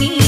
நீ